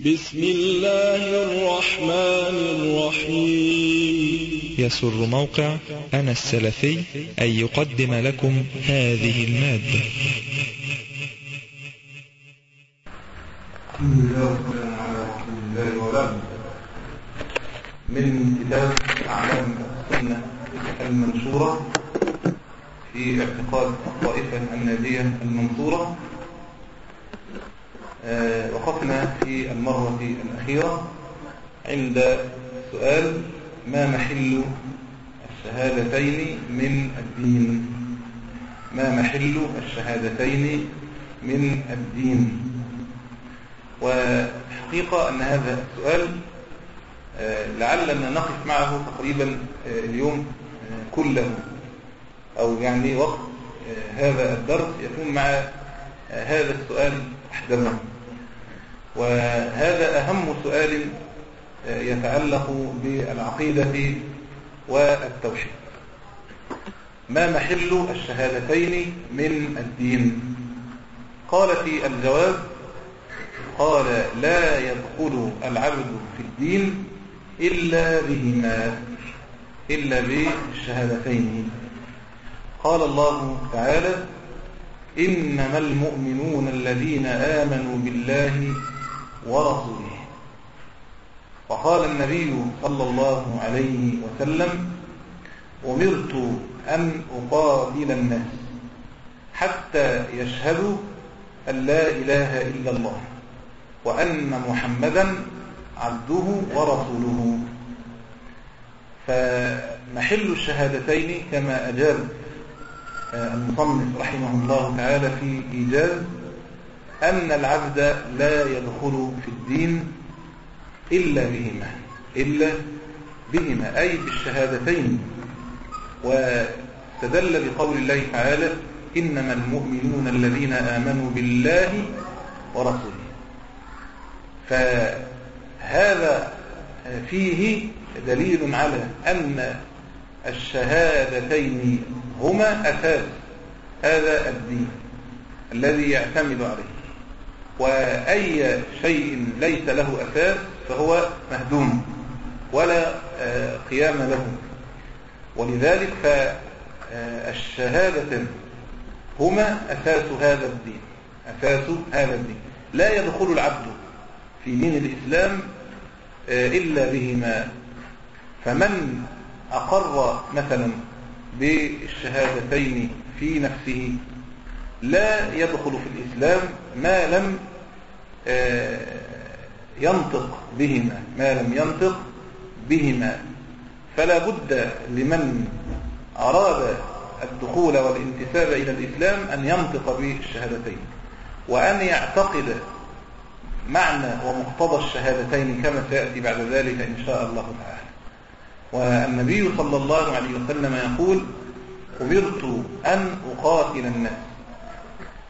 بسم الله الرحمن الرحيم. يسر موقع أنا السلفي أن يقدم لكم هذه المادة. رسول الله وبعد من كتاب أعلام السنة المنشورة في اعتقاد الطائفة النادية المنصورة وقفنا في المرة الأخيرة عند سؤال ما محل الشهادتين من الدين؟ ما محل الشهادتين من الدين؟ وحقيقة أن هذا السؤال آه، لعلنا نقف معه تقريبا آه، اليوم كله. أو يعني وقت هذا الدرس يكون مع هذا السؤال وحدنا وهذا أهم سؤال يتعلق بالعقيدة والتوحيد. ما محل الشهادتين من الدين؟ قال في الجواب قال لا يدخل العبد في الدين إلا بهما إلا بالشهادتين. قال الله تعالى إنما المؤمنون الذين آمنوا بالله ورسوله. وقال النبي صلى الله عليه وسلم أمرت أن أقاتل الناس حتى يشهدوا أن لا إله إلا الله وأن محمدا عبده ورسوله. فمحل الشهادتين كما أجاب المصنف رحمه الله تعالى في إيجاز أن العبد لا يدخل في الدين إلا بهما إلا بهما أي بالشهادتين. واستدل بقول الله تعالى إنما المؤمنون الذين آمنوا بالله ورسوله. فهذا فيه دليل على أن الشهادتين هما أساس هذا الدين الذي يعتمد عليه. وأي شيء ليس له أساس فهو مهدوم ولا قيام له. ولذلك فالشهادة هما أساس هذا الدين أساس هذا الدين. لا يدخل العبد في دين الإسلام إلا بهما. فمن أقر مثلا بالشهادتين في نفسه لا يدخل في الإسلام ما لم ينطق بهما ما لم ينطق بهما. فلا بد لمن أراد الدخول والانتساب إلى الإسلام أن ينطق بالشهادتين وأن يعتقد معنى ومقتضى الشهادتين كما سيأتي بعد ذلك إن شاء الله تعالى. والنبي صلى الله عليه وسلم يقول أمرت أن أقاتل الناس.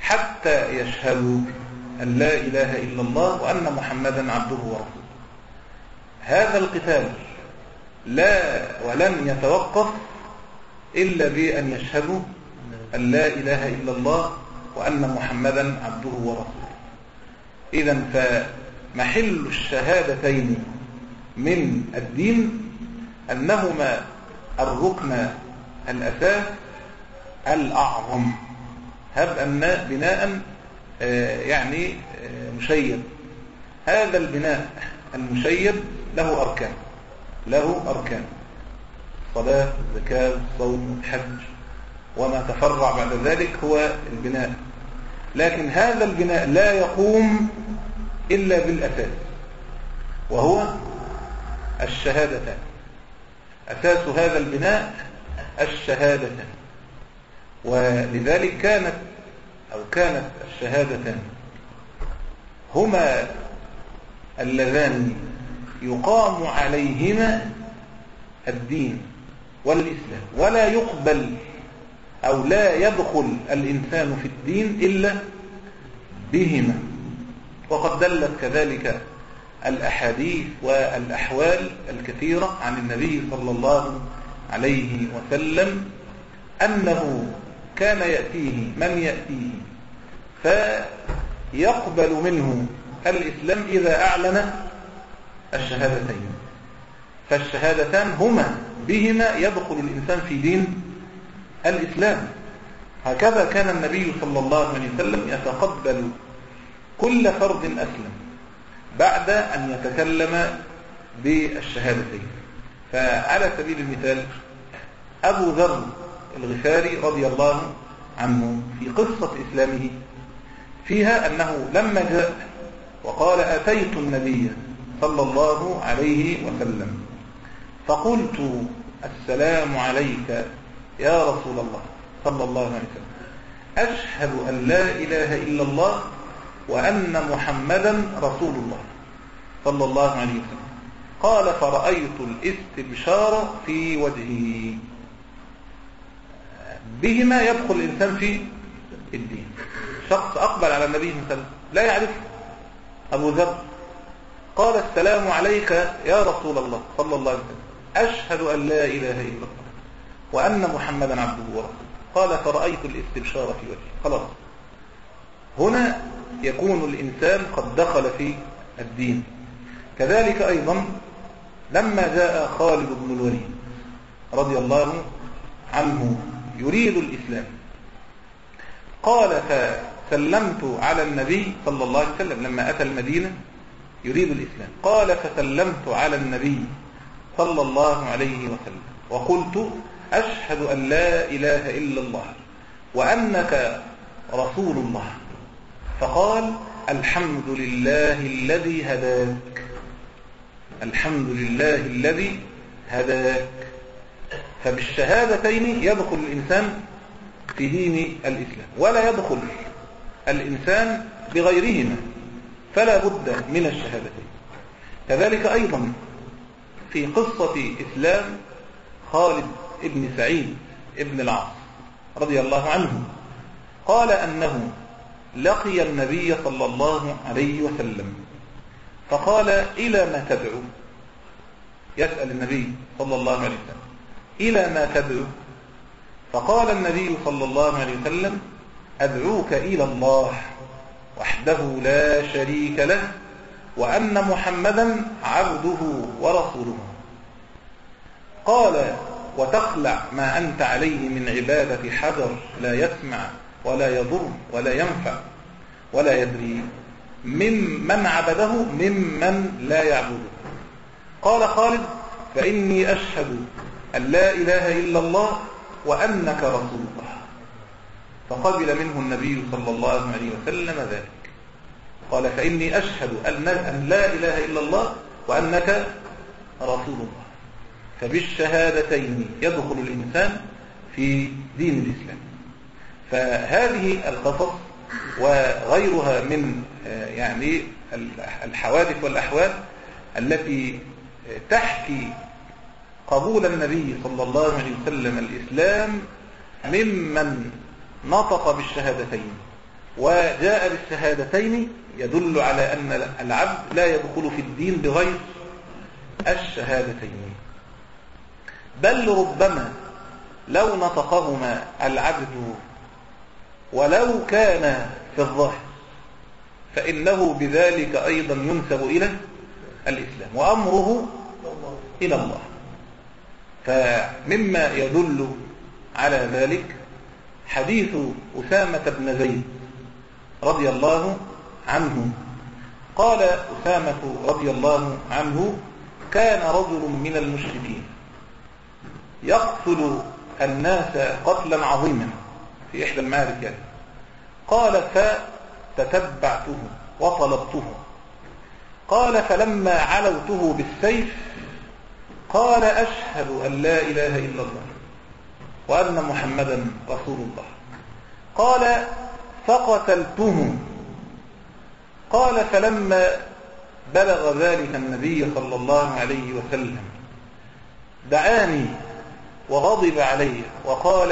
حتى يشهدوا أن لا إله إلا الله وأن محمدا عبده ورسوله. هذا القتال لا ولن يتوقف إلا بأن يشهدوا أن لا إله إلا الله وأن محمدا عبده ورسوله. إذا فمحل الشهادتين من الدين أنهما الركن الأساس الأعظم. هب أن بناء يعني مشيد هذا البناء المشيد له أركان له أركان. صلاة زكاة صوم حج وما تفرع بعد ذلك هو البناء. لكن هذا البناء لا يقوم إلا بالأساس وهو الشهادتان أساس هذا البناء الشهادتان ولذلك كانت أو كانت الشهادتان هما اللذان يقام عليهما الدين والإسلام ولا يقبل أو لا يدخل الإنسان في الدين إلا بهما. وقد دلت كذلك الأحاديث والأحوال الكثيرة عن النبي صلى الله عليه وسلم أنه كان يأتيه من يأتيه؟ فيقبل منه الإسلام إذا أعلن الشهادتين. فالشهادتان هما بهما يدخل الإنسان في دين الإسلام. هكذا كان النبي صلى الله عليه وسلم يتقبل كل فرد أسلم بعد أن يتكلم بالشهادتين. فعلى سبيل المثال أبو ذر الغفاري رضي الله عنه في قصة إسلامه فيها أنه لما جاء وقال أتيت النبي صلى الله عليه وسلم فقلت السلام عليك يا رسول الله صلى الله عليه وسلم. أشهد أن لا إله إلا الله وأن محمدا رسول الله صلى الله عليه وسلم. قال فرأيت الاستبشار في وجهه بهما يدخل الإنسان في الدين. شخص أقبل على النبي صلى الله عليه وسلم لا يعرفه أبو ذر قال السلام عليك يا رسول الله. صلى الله عليه وسلم. أشهد أن لا إله إلا الله وأن محمدا عبده ورسوله. قال فرأيت الاستبشار في وجهه خلاص. هنا يكون الإنسان قد دخل في الدين. كذلك أيضا لما جاء خالد بن الوليد رضي الله عنه يريد الإسلام. قال فسلمت على النبي صلى الله عليه وسلم لما أتى المدينة يريد الإسلام. قال فسلمت على النبي صلى الله عليه وسلم وقلت أشهد أن لا إله إلا الله وأنك رسول الله. فقال الحمد لله الذي هداك الحمد لله الذي هداك. فبالشهادتين يدخل الإنسان في دين الإسلام ولا يدخل الإنسان بغيرهما فلا بد من الشهادتين. كذلك أيضا في قصة إسلام خالد ابن سعيد ابن العاص رضي الله عنه قال أنه لقي النبي صلى الله عليه وسلم فقال إلى ما تدعو؟ يسأل النبي صلى الله عليه وسلم. إلى ما تدعو. فقال النبي صلى الله عليه وسلم أدعوك إلى الله وحده لا شريك له وأن محمدا عبده ورسوله. قال وتخلع ما أنت عليه من عبادة حجر لا يسمع ولا يضر ولا ينفع ولا يدري ممن عبده ممن لا يعبده. قال خالد فإني أشهد أن لا إله إلا الله وأنك رسول الله فقبل منه النبي صلى الله عليه وسلم ذلك. قال فإني أشهد أن لا إله إلا الله وأنك رسول الله فبالشهادتين يدخل الإنسان في دين الإسلام. فهذه القصص وغيرها من يعني الحوادث والأحوال التي تحكي قبول النبي صلى الله عليه وسلم الإسلام ممن نطق بالشهادتين وجاء بالشهادتين يدل على أن العبد لا يدخل في الدين بغير الشهادتين. بل ربما لو نطقهما العبد ولو كان في الظاهر فإنه بذلك أيضا ينسب إلى الإسلام وأمره إلى الله. فمما يدل على ذلك حديث أسامة بن زيد رضي الله عنه قال أسامة رضي الله عنه كان رجل من المشركين يقتل الناس قتلا عظيما في إحدى المعارك يعني. قال فتتبعته وطلبته قال فلما علوته بالسيف قال أشهد أن لا إله إلا الله وأن محمدا رسول الله. قال فقتلته قال فلما بلغ ذلك النبي صلى الله عليه وسلم دعاني وغضب علي وقال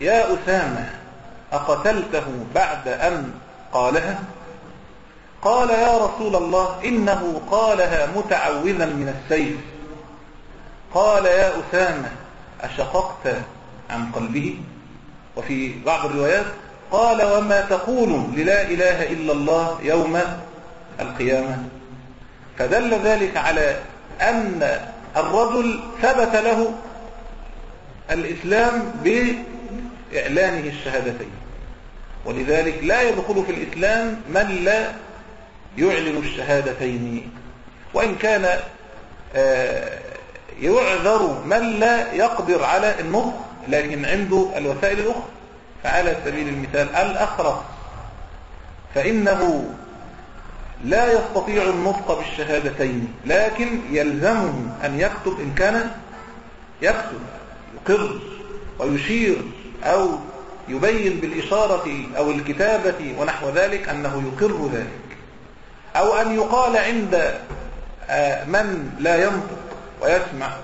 يا أسامة أقتلته بعد أن قالها؟ قال يا رسول الله إنه قالها متعوذا من السيف. قال يا أسامة أشققت عن قلبه؟ وفي بعض الروايات قال وما تقول للا إله إلا الله يوم القيامة؟ فدل ذلك على أن الرجل ثبت له الإسلام بإعلانه الشهادتين. ولذلك لا يدخل في الإسلام من لا يعلن الشهادتين. وإن كان آه، يعذر من لا يقدر على النطق لكن عنده الوسائل الأخرى. فعلى سبيل المثال الأخرس فإنه لا يستطيع النطق بالشهادتين لكن يلزمه أن يكتب إن كان يكتب يقر ويشير أو يبين بالإشارة أو الكتابة ونحو ذلك أنه يقر ذلك. أو أن يقال عند آه، من لا ينطق. ويسمع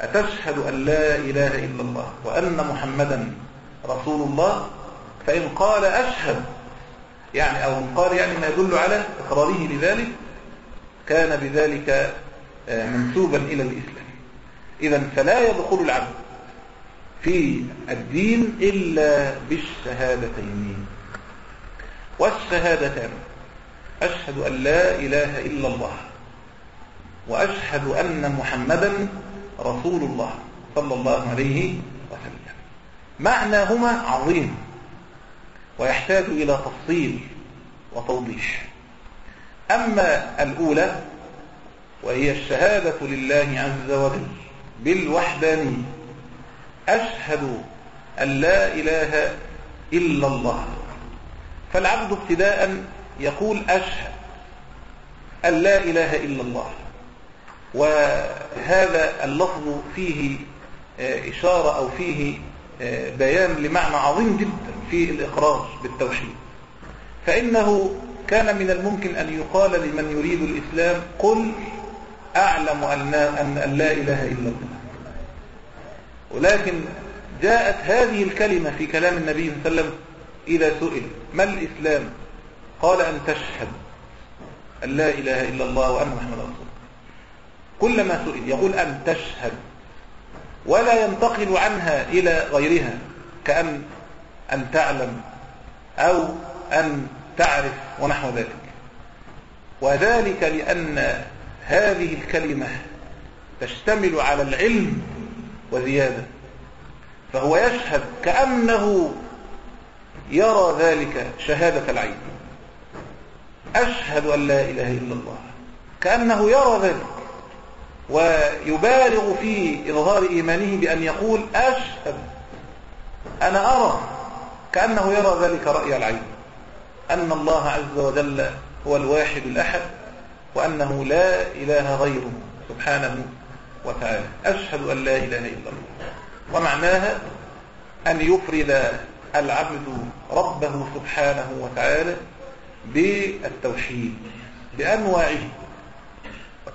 أتشهد أن لا إله إلا الله وأن محمدا رسول الله؟ فإن قال أشهد يعني أو إن قال يعني ما يدل على إقراره لذلك كان بذلك آه، منسوبا إلى الإسلام. إذا فلا يدخل العبد في الدين إلا بالشهادتين. والشهادتان أشهد أن لا إله إلا الله وأشهد أن محمدا رسول الله صلى الله عليه وسلم. معناهما عظيم ويحتاج إلى تفصيل وتوضيح. أما الأولى وهي الشهادة لله عز وجل بالوحدانية. أشهد أن لا إله إلا الله. فالعبد ابتداء يقول أشهد أن لا إله إلا الله. وهذا اللفظ فيه آه، إشارة أو فيه آه، بيان لمعنى عظيم جدا في الإقرار بالتوحيد. فإنه كان من الممكن أن يقال لمن يريد الإسلام قل أعلم أن لا إله إلا الله. ولكن جاءت هذه الكلمة في كلام النبي صلى الله عليه وسلم إذا سئل ما الإسلام؟ قال أن تشهد أن لا إله إلا الله وأن محمد رسول كلما سئل يقول أن تشهد؟ ولا ينتقل عنها إلى غيرها كأن أن تعلم أو أن تعرف ونحو ذلك. وذلك لأن هذه الكلمة تشتمل على العلم وزيادة. فهو يشهد كأنه يرى ذلك شهادة العين. أشهد أن لا إله إلا الله. كأنه يرى ذلك. ويبالغ في إظهار إيمانه بأن يقول أشهد أنا أرى كأنه يرى ذلك رأي العين أن الله عز وجل هو الواحد الأحد وأنه لا إله غيره سبحانه وتعالى. أشهد أن لا إله إلا الله. ومعناها أن يفرد العبد ربه سبحانه وتعالى بالتوحيد بأنواعه.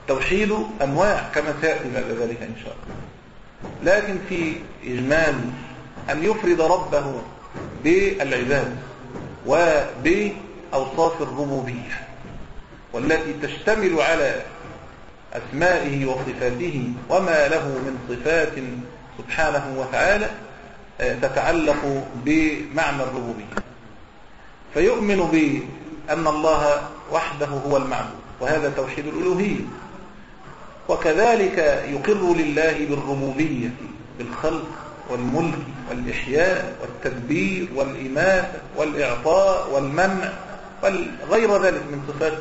التوحيد أنواع كما سيأتي بعد ذلك إن شاء الله. لكن في إجمال أن يفرد ربه بالعباد وبأوصاف الربوبية والتي تشتمل على أسمائه وصفاته وما له من صفات سبحانه وتعالى آه، تتعلق بمعنى الربوبية. فيؤمن بأن الله وحده هو المعبود وهذا توحيد الألوهية. وكذلك يقر لله بالربوبية بالخلق والملك والإحياء والتدبير والإماتة والإعطاء والمنع وغير ذلك من صفات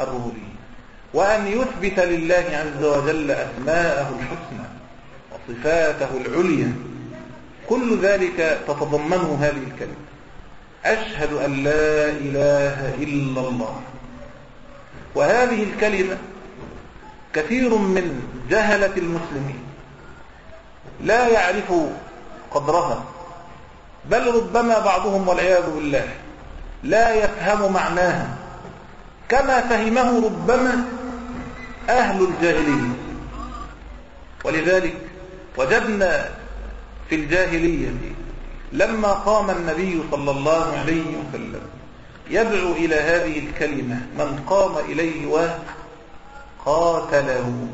الربوبية. وأن يثبت لله عز وجل أسماءه الحسنى وصفاته العليا كل ذلك تتضمنه هذه الكلمة. أشهد أن لا إله إلا الله. وهذه الكلمة كثير من جهلة المسلمين لا يعرف قدرها بل ربما بعضهم والعياذ بالله لا يفهم معناها كما فهمه ربما أهل الجاهلية. ولذلك وجدنا في الجاهلية لما قام النبي صلى الله عليه وسلم يدعو إلى هذه الكلمة من قام إليه وقاتله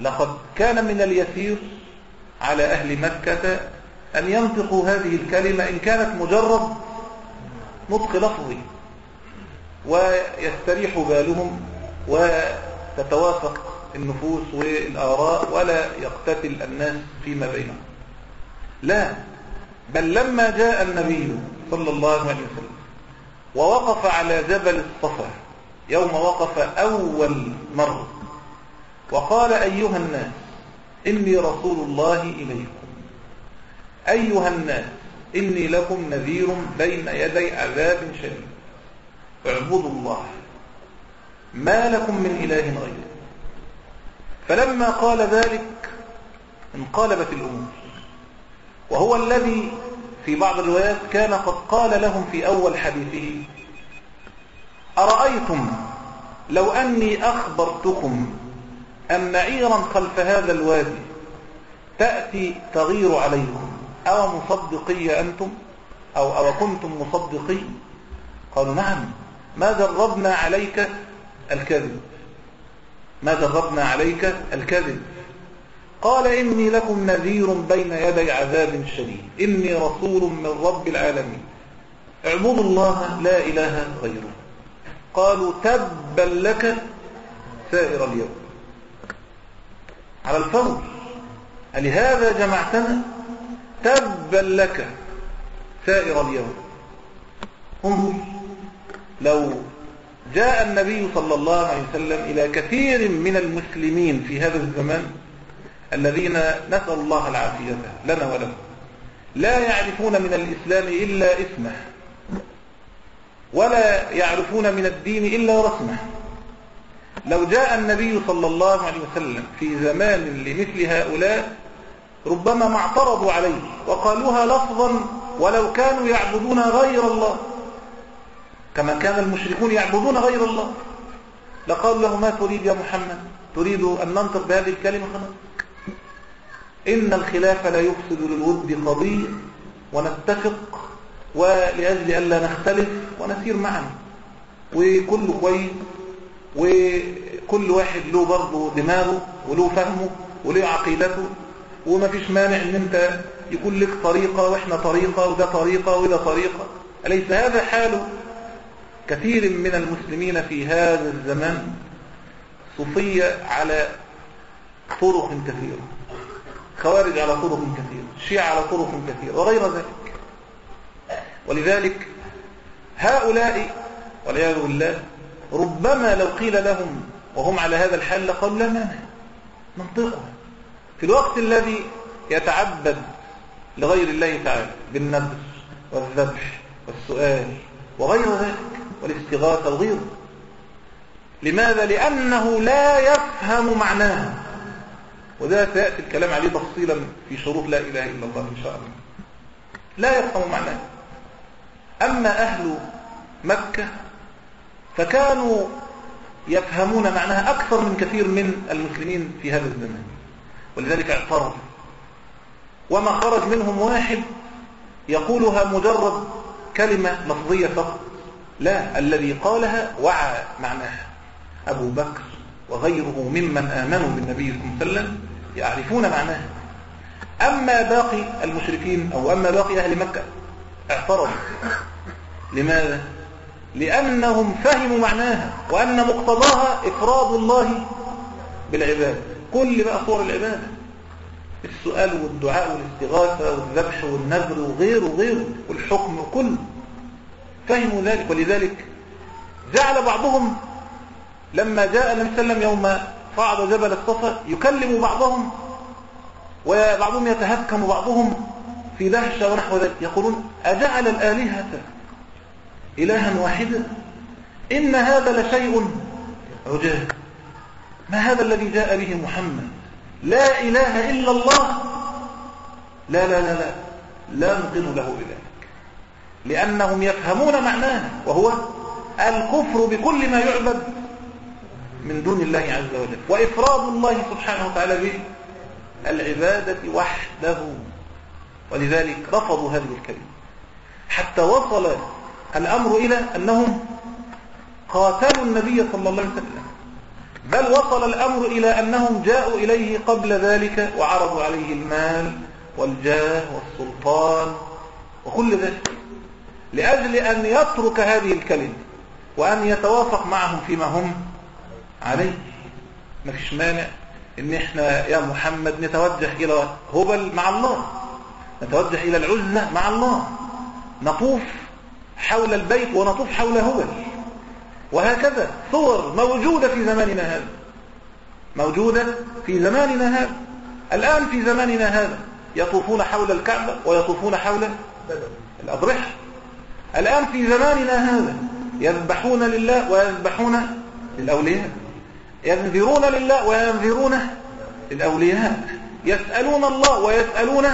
لقد كان من اليسير على أهل مكة أن ينطقوا هذه الكلمة إن كانت مجرد نطق لفظي ويستريح بالهم وتتوافق النفوس والآراء ولا يقتتل الناس فيما بينهم. لا بل لما جاء النبي صلى الله عليه وسلم ووقف على جبل الصفا يوم وقف أول مرة. وقال أيها الناس إني رسول الله إليكم. أيها الناس إني لكم نذير بين يدي عذاب شديد. اعبدوا الله. ما لكم من إله غيره. فلما قال ذلك انقلبت الأمور. وهو الذي في بعض الروايات كان قد قال لهم في أول حديثه أرأيتم لو أني أخبرتكم أن عيرا خلف هذا الوادي تأتي تغير عليكم؟ أو مصدقي أنتم؟ أو, أو كنتم مصدقي؟ قالوا نعم. ما جربنا عليك الكذب. ما جربنا عليك الكذب. قال إني لكم نذير بين يدي عذاب شديد. إني رسول من رب العالمين. اعبدوا الله لا إله غيره. قالوا تبا لك سائر اليوم. على الفور لهذا جمعتنا تبا لك سائر اليوم. انظر لو جاء النبي صلى الله عليه وسلم إلى كثير من المسلمين في هذا الزمان الذين نسأل الله العافية لنا ولهم. لا يعرفون من الإسلام إلا اسمه ولا يعرفون من الدين إلا رسمه لو جاء النبي صلى الله عليه وسلم في زمان لمثل هؤلاء ربما ما اعترضوا عليه وقالوها لفظا ولو كانوا يعبدون غير الله. كما كان المشركون يعبدون غير الله. لقالوا له ما تريد يا محمد؟ تريد أن ننطق بهذه الكلمة خلاص. إن الخلاف لا يفسد للود قضية ونتفق ولأجل ألا نختلف ونسير معا. وكل كويس وكل واحد له برضه دماغه وله فهمه وله عقيدته. وما فيش مانع إن أنت يكون لك طريقة وإحنا طريقة وده طريقة وده طريقة. أليس هذا حال كثير من المسلمين في هذا الزمان؟ صوفية على طرق كثيرة. خوارج على طرق كثيرة. شيعة على طرق كثيرة. وغير ذلك. ولذلك هؤلاء والعياذ بالله ربما لو قيل لهم وهم على هذا الحال لقالوا لا مانع منطقها في الوقت الذي يتعبد لغير الله تعالى بالنذر والذبح والسؤال وغير ذلك والاستغاثة وغيره. لماذا؟ لأنه لا يفهم معناها وده سيأتي الكلام عليه تفصيلا في شروط لا إله إلا الله إن شاء الله. لا يفهم معناها أما أهل مكة فكانوا يفهمون معناها أكثر من كثير من المسلمين في هذا الزمان ولذلك اعترضوا وما خرج منهم واحد يقولها مجرد كلمة لفظية فقط. لا الذي قالها وعى معناها. أبو بكر وغيره ممن آمنوا بالنبي صلى الله عليه وسلم يعرفون معناها. أما باقي المشركين أو أما باقي أهل مكة اعترضوا لماذا؟ لأنهم فهموا معناها وأن مقتضاها إفراد الله بالعبادة. كل بقى صور العبادة. السؤال والدعاء والاستغاثة والذبح والنذر وغيره وغيره والحكم وكل فهموا ذلك. ولذلك جعل بعضهم لما جاء النبي صلى الله عليه وسلم يوم صعد جبل الصفا يكلم بعضهم وبعضهم يتهكم بعضهم في دهشة ونحو ذلك. يقولون أجعل الآلهة إلها واحدا إن هذا لشيء عجاب. ما هذا الذي جاء به محمد؟ لا إله إلا الله. لا لا لا لا. لا نقر له بذلك. لأنهم يفهمون معناه وهو الكفر بكل ما يعبد من دون الله عز وجل. وإفراد الله سبحانه وتعالى بالعبادة وحده. ولذلك رفضوا هذه الكلمة. حتى وصل الأمر إلى أنهم قاتلوا النبي صلى الله عليه وسلم. بل وصل الأمر إلى أنهم جاءوا إليه قبل ذلك وعرضوا عليه المال والجاه والسلطان وكل ذلك لأجل أن يترك هذه الكلمة وأن يتوافق معهم فيما هم عليه. ما فيش مانع إن إحنا يا محمد نتوجه إلى هبل مع الله نتوجه إلى العزة مع الله نطوف حول البيت ونطوف حول هبل وهكذا صور موجودة في زماننا هذا. موجودة في زماننا هذا. الآن في زماننا هذا. يطوفون حول الكعبة ويطوفون حول الأضرحة. الآن في زماننا هذا. يذبحون لله ويذبحون للأولياء. ينذرون لله وينذرون للأولياء. يسألون الله ويسألون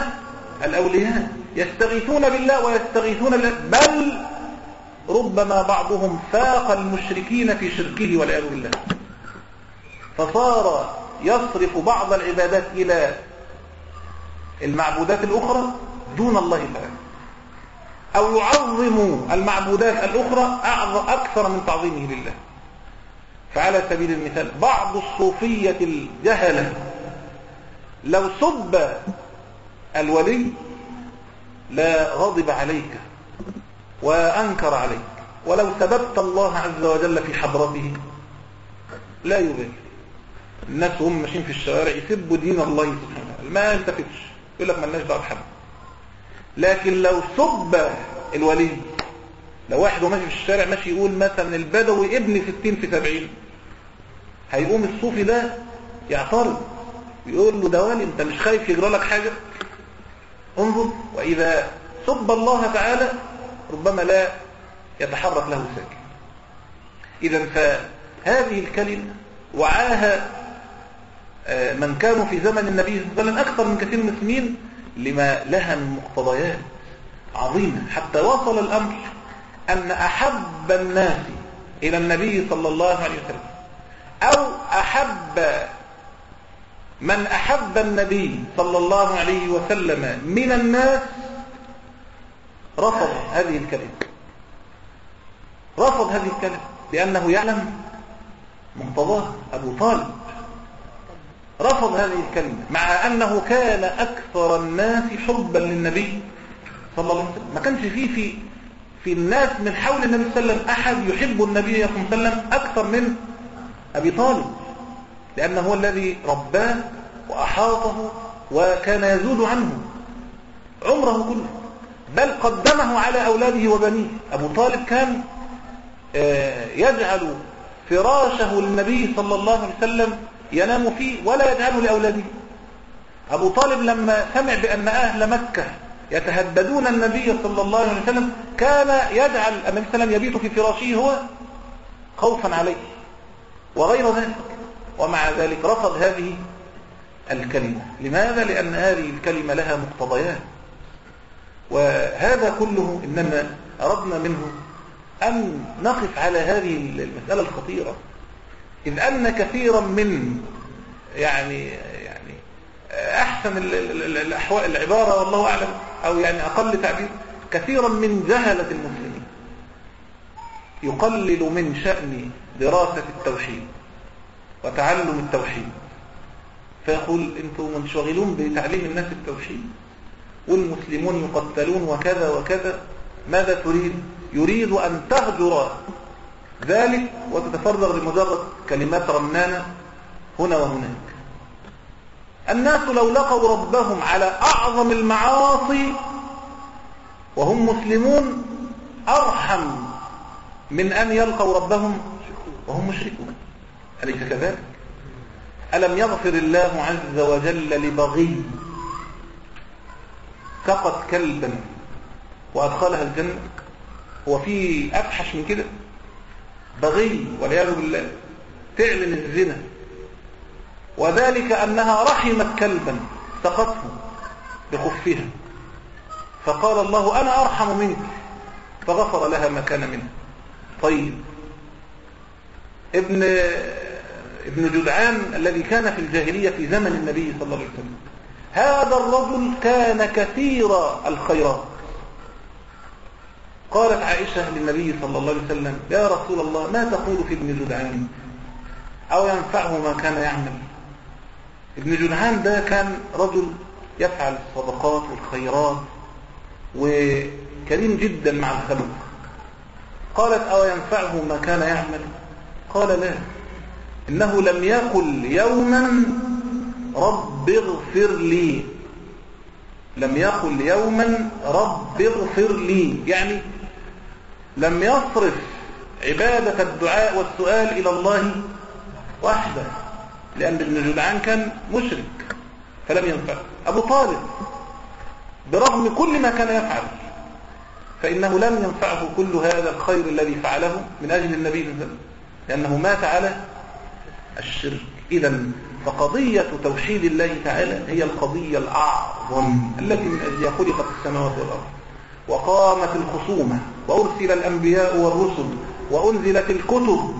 الأولياء. يستغيثون بالله ويستغيثون بالله. بل ربما بعضهم فاق المشركين في شركه والعياذ بالله. فصار يصرف بعض العبادات إلى المعبودات الأخرى دون الله تعالى. أو يعظم المعبودات الأخرى أكثر من تعظيمه لله. فعلى سبيل المثال بعض الصوفية الجهلة لو سب الولي لا غضب عليك وأنكر عليك. ولو سببت الله عز وجل في حضرته لا يبالي الناس هم ماشيين في الشوارع يسبوا دين الله سبحانه وتعالى. ما يلتفتش. يقول لك مالناش دعوة بحد. لكن لو سب الولي لو واحد وماشي في الشارع ماشي يقول مثلا البدوي ابن 60 في 70 هيقوم الصوفي ده يعترض. يقول له ده انت مش خايف يجرى لك حاجة؟ انظر وإذا سب الله تعالى ربما لا يتحرك له ساكن اذا فهذه الكلمة وعاها من كانوا في زمن النبي صلى الله عليه وسلم أكثر من كثير من المسلمين لما لها من مقتضيات عظيمة. حتى وصل الأمر أن أحب الناس إلى النبي صلى الله عليه وسلم أو أحب من أحب النبي صلى الله عليه وسلم من الناس رفض هذه الكلمة. رفض هذه الكلمة لأنه يعلم مقتضاه أبو طالب رفض هذه الكلمة مع أنه كان أكثر الناس حبا للنبي صلى الله عليه وسلم. ما كانش فيه في في الناس من حول النبي صلى الله عليه وسلم أحد يحب النبي صلى الله عليه وسلم أكثر من أبي طالب. لأنه هو الذي رباه وأحاطه وكان يزول عنه عمره كله بل قدمه على أولاده وبنيه. أبو طالب كان يجعل فراشه للنبي صلى الله عليه وسلم ينام فيه ولا يجعله لأولاده. أبو طالب لما سمع بأن أهل مكة يتهددون النبي صلى الله عليه وسلم كان يجعل النبي صلى الله عليه وسلم يبيت في فراشه هو خوفا عليه وغير ذلك. ومع ذلك رفض هذه الكلمة. لماذا؟ لأن هذه الكلمة لها مقتضيات. وهذا كله إنما أردنا منه أن نقف على هذه المسألة الخطيرة. إذ أن كثيرا من يعني يعني أحسن الأحوال العبارة والله أعلم أو يعني أقل تعبير كثيرا من جهلة المسلمين يقلل من شأن دراسة التوحيد. وتعلم التوحيد. فيقول أنتم منشغلون بتعليم الناس التوحيد والمسلمون يقتلون وكذا وكذا ماذا تريد؟ يريد أن تهجر. ذلك وتتفرغ لمجرد كلمات رنانة هنا وهناك. الناس لو لقوا ربهم على أعظم المعاصي وهم مسلمون أرحم من أن يلقوا ربهم وهم مشركون. أليس كذلك؟ ألم يغفر الله عز وجل لبغي سقط كلبا وأدخلها الجنة؟ هو في أفحش من كده؟ بغي والعياذ بالله تعلن الزنا. وذلك أنها رحمت كلبا سقطه بخفها. فقال الله أنا أرحم منك فغفر لها ما كان منه. طيب ابن ابن جدعان الذي كان في الجاهلية في زمن النبي صلى الله عليه وسلم. هذا الرجل كان كثير الخيرات. قالت عائشة للنبي صلى الله عليه وسلم يا رسول الله ما تقول في ابن جدعان؟ أو ينفعه ما كان يعمل. ابن جدعان ده كان رجل يفعل الصدقات والخيرات وكريم جدا مع الخلق. قالت أو ينفعه ما كان يعمل؟ قال لا. إنه لم يقل يوما رب اغفر لي. لم يقل يوما رب اغفر لي. يعني لم يصرف عبادة الدعاء والسؤال إلى الله وحده لأن ابن جدعان كان مشرك فلم ينفع. أبو طالب برغم كل ما كان يفعل فإنه لم ينفعه كل هذا الخير الذي فعله من أجل النبي صلى الله عليه وسلم لأنه مات على الشرك. إذا فقضية توحيد الله تعالى هي القضية الأعظم التي من أجلها خلقت السماوات والأرض. وقامت الخصومة وأرسل الأنبياء والرسل وأنزلت الكتب.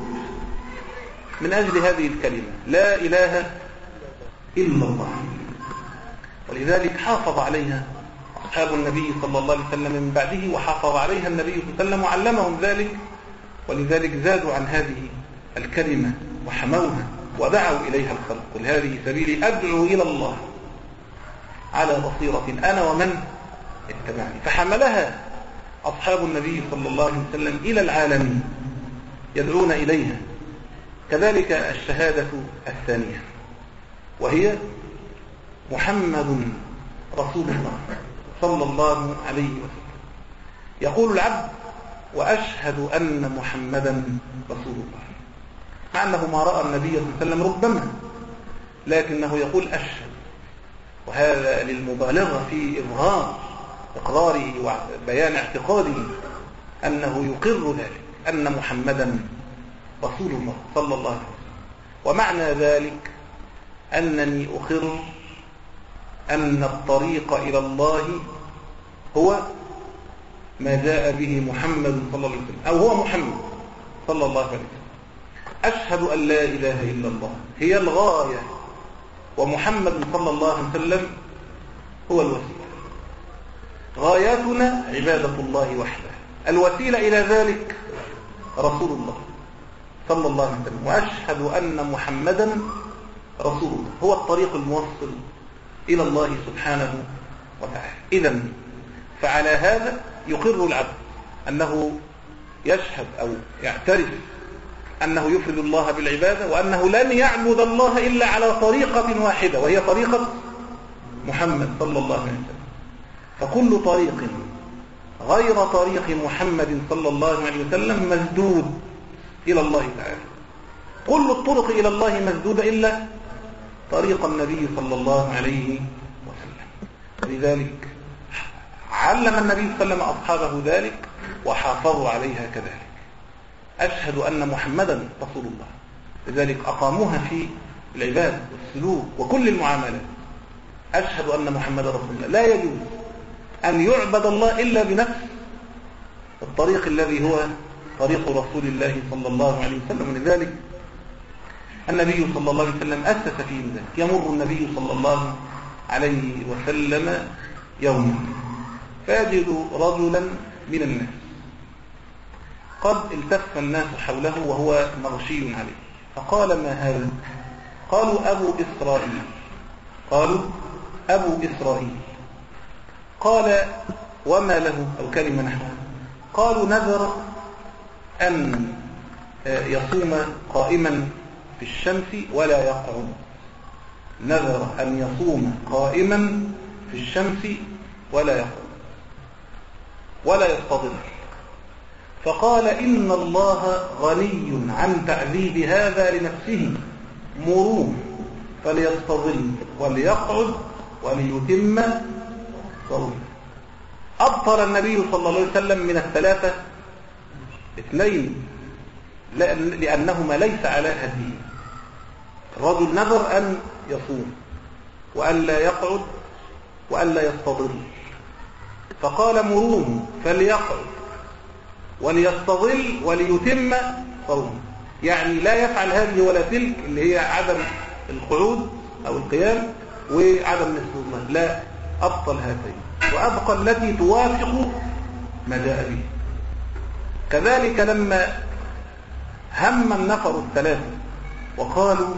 من أجل هذه الكلمة لا إله إلا الله. ولذلك حافظ عليها أصحاب النبي صلى الله عليه وسلم من بعده وحافظ عليها النبي صلى الله عليه وسلم وعلمهم ذلك. ولذلك زادوا عن هذه الكلمة. وحموها ودعوا إليها الخلق. قل هذه سبيلي أدعو إلى الله على بصيرة أنا ومن اتبعني. فحملها أصحاب النبي صلى الله عليه وسلم إلى العالمين يدعون إليها. كذلك الشهادة الثانية وهي محمد رسول الله صلى الله عليه وسلم. يقول العبد وأشهد أن محمدا رسول الله. مع أنه ما رأى النبي صلى الله عليه وسلم ربما لكنه يقول أشهد. وهذا للمبالغة في إظهار إقراره وبيان اعتقاده أنه يقر ذلك أن محمدا رسول الله صلى الله عليه وسلم. ومعنى ذلك أنني أقر أن الطريق إلى الله هو ما جاء به محمد صلى الله عليه وسلم أو هو محمد صلى الله عليه وسلم. أشهد أن لا إله إلا الله. هي الغاية. ومحمد صلى الله عليه وسلم هو الوسيلة. غاياتنا عبادة الله وحده. الوسيلة إلى ذلك رسول الله صلى الله عليه وسلم. وأشهد أن محمدا رسول الله. هو الطريق الموصل إلى الله سبحانه وتعالى. إذا فعلى هذا يقر العبد أنه يشهد أو يعترف أنه يفرد الله بالعبادة وأنه لن يعبد الله إلا على طريقة واحدة وهي طريقة محمد صلى الله عليه وسلم. فكل طريق غير طريق محمد صلى الله عليه وسلم مسدود إلى الله تعالى. كل الطرق إلى الله مسدودة إلا طريق النبي صلى الله عليه وسلم. ولذلك علم النبي صلى الله عليه وسلم أصحابه ذلك وحافظوا عليها كذلك. أشهد أن محمدا رسول الله. لذلك أقاموها في العباد والسلوك وكل المعاملات أشهد أن محمدا رسول الله. لا يجوز أن يعبد الله إلا بنفس الطريق الذي هو طريق رسول الله صلى الله عليه وسلم. ولذلك النبي صلى الله عليه وسلم أسس في ذلك. يمر النبي صلى الله عليه وسلم يوما. فيجد رجلا من الناس. قد التف الناس حوله وهو مغشي عليه فقال ما هذا؟ قالوا أبو إسرائيل. قالوا أبو إسرائيل. قال وما له؟ أو كلمة نحو. قالوا نذر أن يصوم قائما في الشمس ولا يقعد. نذر أن يصوم قائما في الشمس ولا يقعد. ولا يستظل فقال إن الله غني عن تعذيب هذا لنفسه. مروه فليستظل وليقعد وليتم صومه. أبطل النبي صلى الله عليه وسلم من الثلاثة اثنين لأنهما ليس على هديه الرجل نذر أن يصوم وأن لا يقعد وأن لا يستظل. فقال مروه فليقعد. وليستظل وليتم صومه يعني لا يفعل هذه ولا تلك اللي هي عدم القعود أو القيام وعدم الاستظلال. لا أبطل هاتين. وأبقى التي توافق ما جاء به كذلك لما هم النفر الثلاثة وقالوا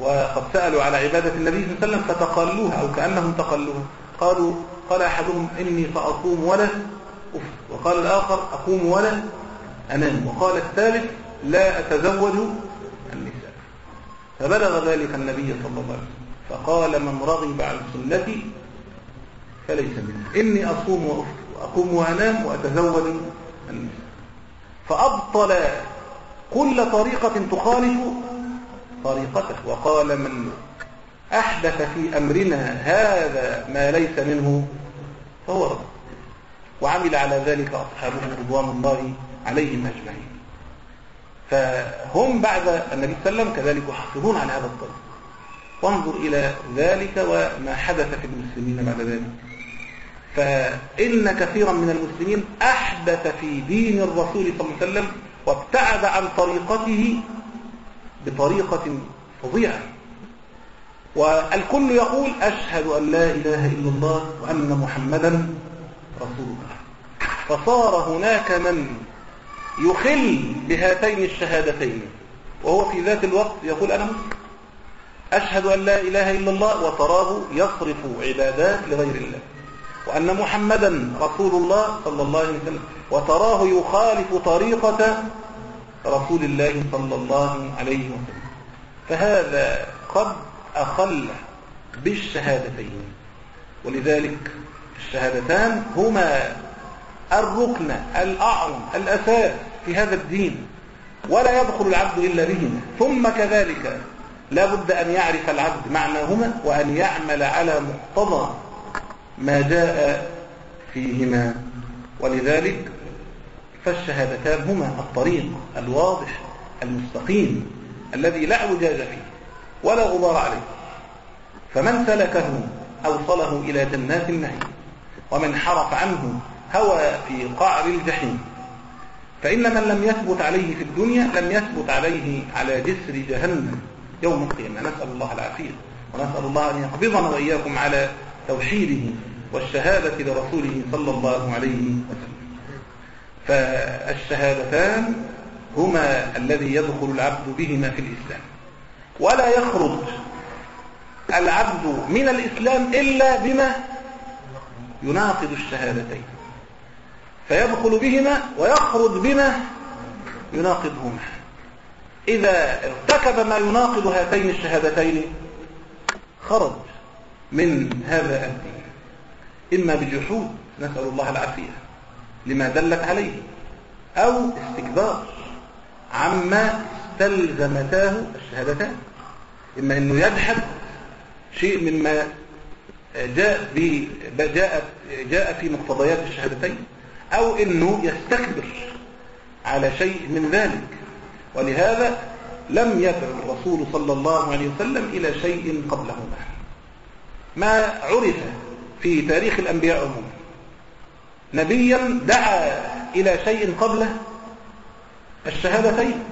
وقد سألوا على عبادة النبي صلى الله عليه وسلم فتقلوها أو كأنهم تقلوها. قالوا قال أحدهم إني سأصوم ولا أفطر وقال الآخر أقوم ولا أنام. وقال الثالث لا أتزوج النساء. فبلغ ذلك النبي صلى الله عليه وسلم. فقال من رغب عن سنتي فليس مني. إني أصوم وأفطر. وأقوم وأنام وأتزوج النساء. فأبطل كل طريقة تخالف طريقته. وقال من أحدث في أمرنا هذا ما ليس منه فهو رب وعمل على ذلك أصحابه رضوان الله عليهم أجمعين. فهم بعد النبي صلى الله عليه وسلم كذلك يحافظون على هذا الطريق. وانظر إلى ذلك وما حدث في المسلمين بعد ذلك. فإن كثيرا من المسلمين أحدث في دين الرسول صلى الله عليه وسلم وابتعد عن طريقته بطريقة فظيعة. والكل يقول أشهد أن لا إله إلا الله وأن محمدا رسول الله. فصار هناك من يخل بهاتين الشهادتين وهو في ذات الوقت يقول أنا مسلم. أشهد أن لا إله إلا الله وتراه يصرف عبادات لغير الله وأن محمدا رسول الله صلى الله عليه وسلم وتراه يخالف طريقة رسول الله صلى الله عليه وسلم. فهذا قد أخل بالشهادتين ولذلك الشهادتان هما الركن الأعظم الأساس في هذا الدين ولا يدخل العبد إلا بهما. ثم كذلك لا بد أن يعرف العبد معناهما وأن يعمل على مقتضى ما جاء فيهما. ولذلك فالشهادتان هما الطريق الواضح المستقيم الذي لا اعوجاج فيه ولا غبار عليه. فمن سلكه أوصله إلى جنات النعيم ومن حرف عنه هوى في قعر الجحيم. فإن من لم يثبت عليه في الدنيا لم يثبت عليه على جسر جهنم يوم القيامة. نسأل الله العافية ونسأل الله أن يقبضنا وإياكم على توحيده والشهادة لرسوله صلى الله عليه وسلم. فالشهادتان هما الذي يدخل العبد بهما في الإسلام. ولا يخرج العبد من الإسلام إلا بما يناقض الشهادتين. فيدخل بهما ويخرج بما يناقضهما. إذا ارتكب ما يناقض هاتين الشهادتين خرج من هذا الدين. إما بجحود نسأل الله العافية لما دلت عليه أو استكبار عما استلزمتاه الشهادتان. إما أنه يجحد شيء مما جاء, جاء, جاء في مقتضيات الشهادتين. أو أنه يستكبر على شيء من ذلك. ولهذا لم يدع الرسول صلى الله عليه وسلم إلى شيء قبلهما ما عرف في تاريخ الأنبياء عموما. نبيا دعا إلى شيء قبل الشهادتين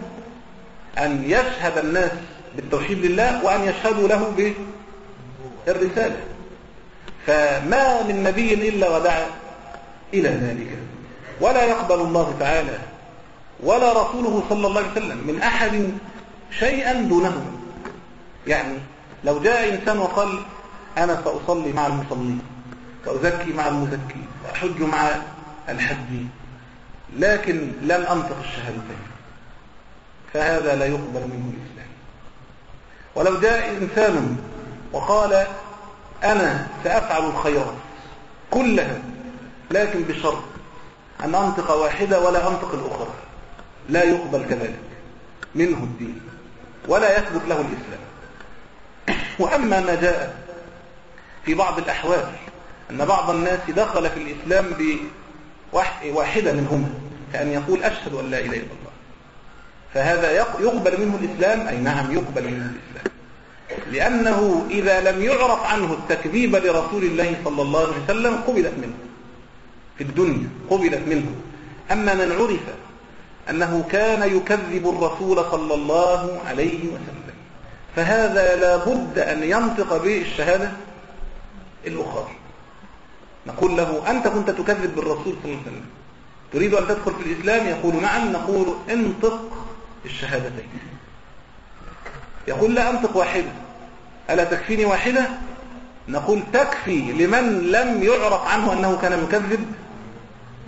أن يشهد الناس بالتوحيد لله وأن يشهدوا له بالرسالة. فما من نبي إلا ودعا إلى ذلك. ولا يقبل الله تعالى ولا رسوله صلى الله عليه وسلم من أحد شيئا دونه. يعني لو جاء إنسان وقال أنا سأصلي مع المصلين وأزكي مع المزكين وأحج مع الحجين لكن لم أنطق الشهادتين فهذا لا يقبل منه الإسلام. ولو جاء إنسان وقال أنا سأفعل الخيرات كلها لكن بشرط أن أنطق واحدة ولا أنطق الأخرى. لا يقبل كذلك. منه الدين. ولا يثبت له الإسلام. وأما ما جاء في بعض الأحوال أن بعض الناس دخل في الإسلام بواحدة منهما كأن يقول أشهد أن لا إله إلا الله. فهذا يقبل منه الإسلام؟ أي نعم يقبل منه الإسلام. لأنه إذا لم يعرف عنه التكذيب لرسول الله صلى الله عليه وسلم قبلت منه. في الدنيا قبلت منه. أما من عرف أنه كان يكذب الرسول صلى الله عليه وسلم فهذا لا بد أن ينطق به الشهادة الأخرى. نقول له أنت كنت تكذب بالرسول صلى الله عليه وسلم. تريد أن تدخل في الإسلام؟ يقول نعم. نقول انطق الشهادتين. يقول لا أنطق واحدة. ألا تكفيني واحدة؟ نقول تكفي لمن لم يعرف عنه أنه كان مكذب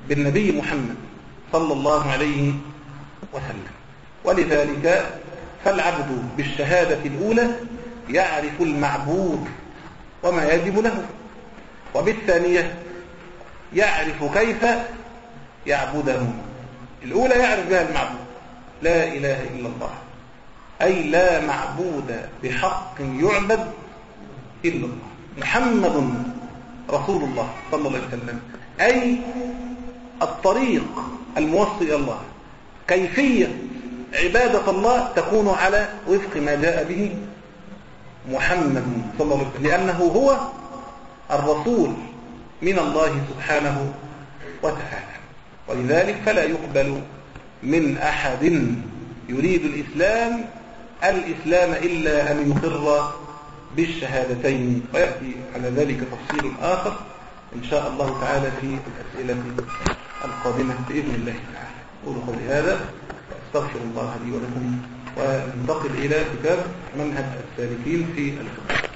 بالنبي محمد صلى الله عليه وسلم. ولذلك فالعبد بالشهادة الأولى يعرف المعبود وما يجب له وبالثانية يعرف كيف يعبده. الأولى يعرف بها المعبود. لا إله إلا الله. أي لا معبود بحق يعبد إلا الله. محمد رسول الله صلى الله عليه وسلم. أي الطريق الموصل إلى الله. كيفية عبادة الله تكون على وفق ما جاء به محمد صلى الله عليه وسلم. لأنه هو الرسول من الله سبحانه وتعالى. ولذلك فلا يقبل من أحد يريد الإسلام الإسلام إلا أن يقر بالشهادتين ويأتي على ذلك تفصيل آخر إن شاء الله تعالى في الأسئلة القادمة بإذن الله تعالى. أقول قولي هذا أستغفر الله لي ولكم وننتقل إلى كتاب منهج السالكين في الفقه.